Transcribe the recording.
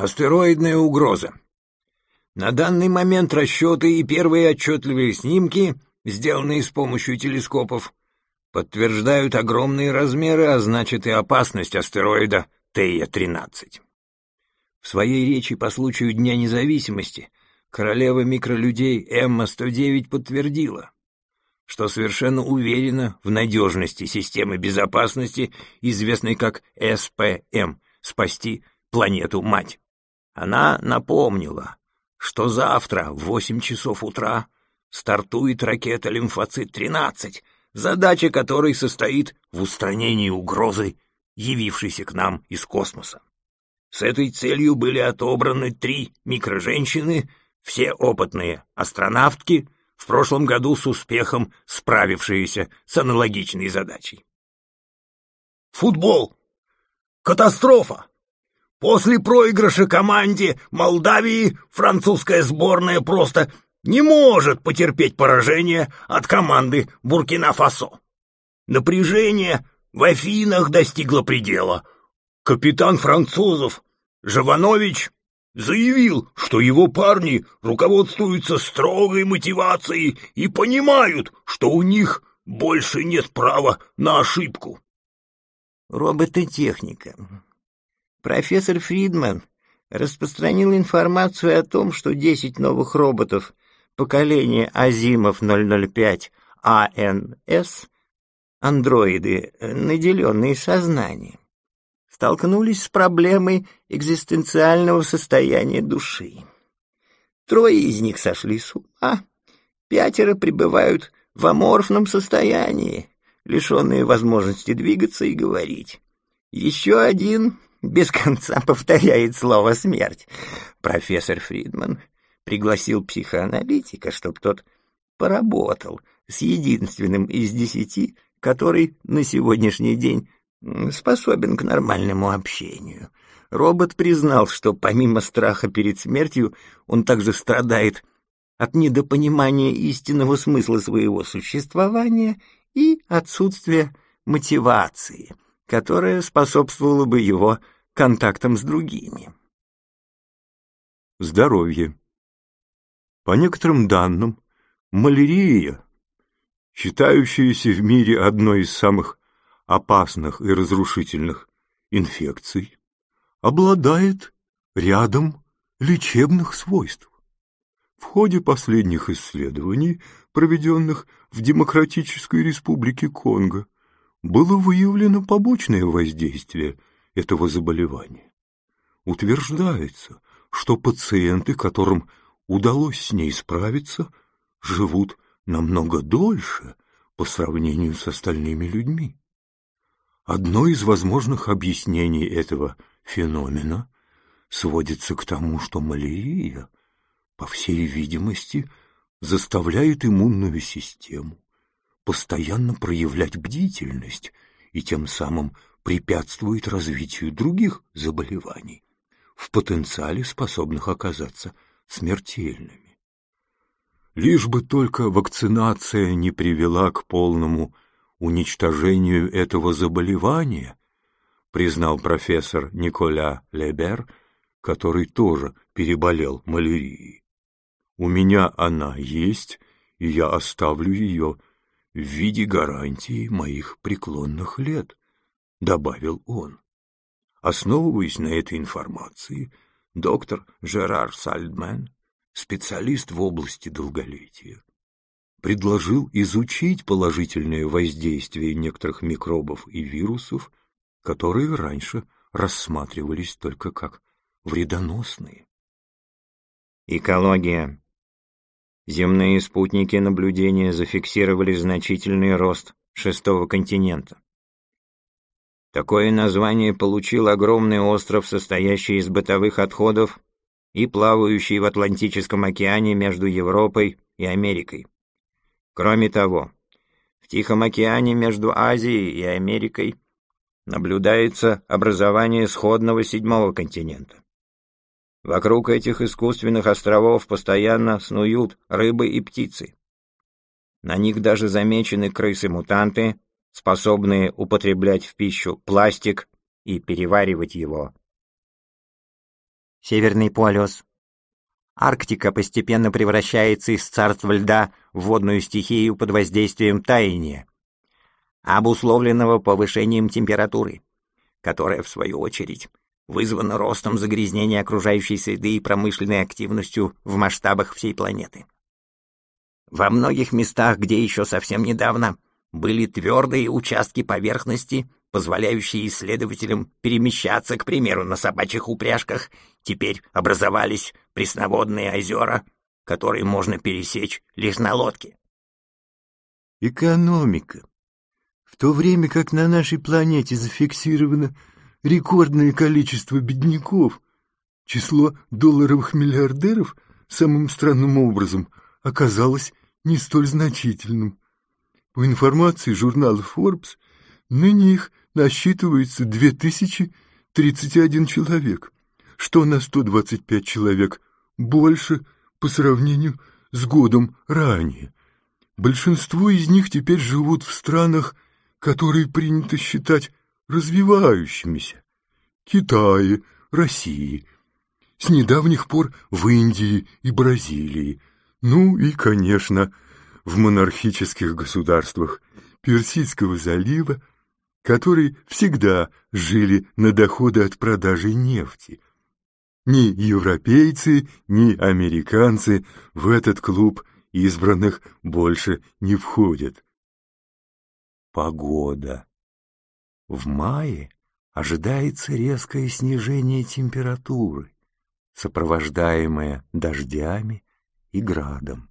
Астероидная угроза. На данный момент расчеты и первые отчетливые снимки, сделанные с помощью телескопов, подтверждают огромные размеры, а значит и опасность астероида Тея-13. В своей речи по случаю Дня независимости королева микролюдей Эмма-109 подтвердила, что совершенно уверена в надежности системы безопасности, известной как СПМ — «Спасти планету-мать». Она напомнила, что завтра в 8 часов утра стартует ракета «Лимфоцит-13», задача которой состоит в устранении угрозы, явившейся к нам из космоса. С этой целью были отобраны три микроженщины, все опытные астронавтки, в прошлом году с успехом справившиеся с аналогичной задачей. Футбол. Катастрофа. После проигрыша команде Молдавии французская сборная просто не может потерпеть поражение от команды Буркина-Фасо. Напряжение в Афинах достигло предела. Капитан французов Жаванович заявил, что его парни руководствуются строгой мотивацией и понимают, что у них больше нет права на ошибку. Робототехника. Профессор Фридман распространил информацию о том, что 10 новых роботов поколения Азимов 005 АНС, андроиды, наделенные сознанием, столкнулись с проблемой экзистенциального состояния души. Трое из них сошли с ума, пятеро пребывают в аморфном состоянии, лишенные возможности двигаться и говорить. Еще один без конца повторяет слово «смерть». Профессор Фридман пригласил психоаналитика, чтобы тот поработал с единственным из десяти, который на сегодняшний день способен к нормальному общению. Робот признал, что помимо страха перед смертью он также страдает от недопонимания истинного смысла своего существования и отсутствия мотивации, которая способствовала бы его контактам с другими. Здоровье. По некоторым данным, малярия, считающаяся в мире одной из самых опасных и разрушительных инфекций, обладает рядом лечебных свойств. В ходе последних исследований, проведенных в Демократической Республике Конго, было выявлено побочное воздействие этого заболевания. Утверждается, что пациенты, которым удалось с ней справиться, живут намного дольше по сравнению с остальными людьми. Одно из возможных объяснений этого феномена сводится к тому, что малярия, по всей видимости, заставляет иммунную систему постоянно проявлять бдительность и тем самым препятствует развитию других заболеваний, в потенциале способных оказаться смертельными. Лишь бы только вакцинация не привела к полному уничтожению этого заболевания, признал профессор Николя Лебер, который тоже переболел малярией. У меня она есть, и я оставлю ее в виде гарантии моих преклонных лет, добавил он. Основываясь на этой информации, доктор Жерар Сальдмен, специалист в области долголетия, предложил изучить положительное воздействие некоторых микробов и вирусов, которые раньше рассматривались только как вредоносные. Экология. Земные спутники наблюдения зафиксировали значительный рост шестого континента. Такое название получил огромный остров, состоящий из бытовых отходов и плавающий в Атлантическом океане между Европой и Америкой. Кроме того, в Тихом океане между Азией и Америкой наблюдается образование сходного седьмого континента. Вокруг этих искусственных островов постоянно снуют рыбы и птицы. На них даже замечены крысы-мутанты, способные употреблять в пищу пластик и переваривать его. Северный полюс. Арктика постепенно превращается из царства льда в водную стихию под воздействием таяния, обусловленного повышением температуры, которая, в свою очередь, вызвана ростом загрязнения окружающей среды и промышленной активностью в масштабах всей планеты. Во многих местах, где еще совсем недавно были твердые участки поверхности, позволяющие исследователям перемещаться, к примеру, на собачьих упряжках, теперь образовались пресноводные озера, которые можно пересечь лишь на лодке. Экономика. В то время как на нашей планете зафиксировано рекордное количество бедняков, число долларовых миллиардеров самым странным образом оказалось не столь значительным. По информации журнала Forbes, ныне их насчитывается 2031 человек, что на 125 человек больше по сравнению с годом ранее. Большинство из них теперь живут в странах, которые принято считать развивающимися. Китае, России, с недавних пор в Индии и Бразилии, ну и, конечно, в монархических государствах Персидского залива, которые всегда жили на доходы от продажи нефти. Ни европейцы, ни американцы в этот клуб избранных больше не входят. Погода. В мае ожидается резкое снижение температуры, сопровождаемое дождями и градом.